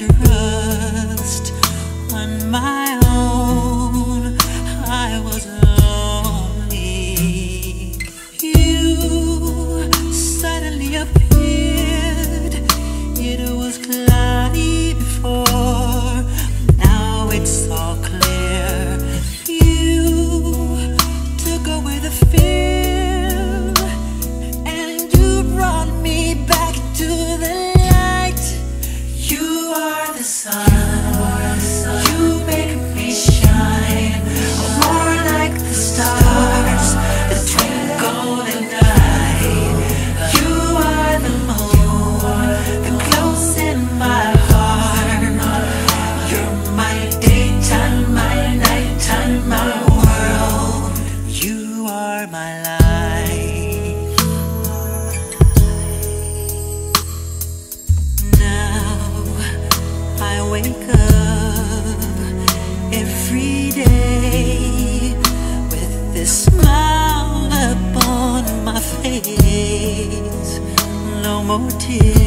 trust on my own. I was lonely. You suddenly appeared. It was clear. More tears,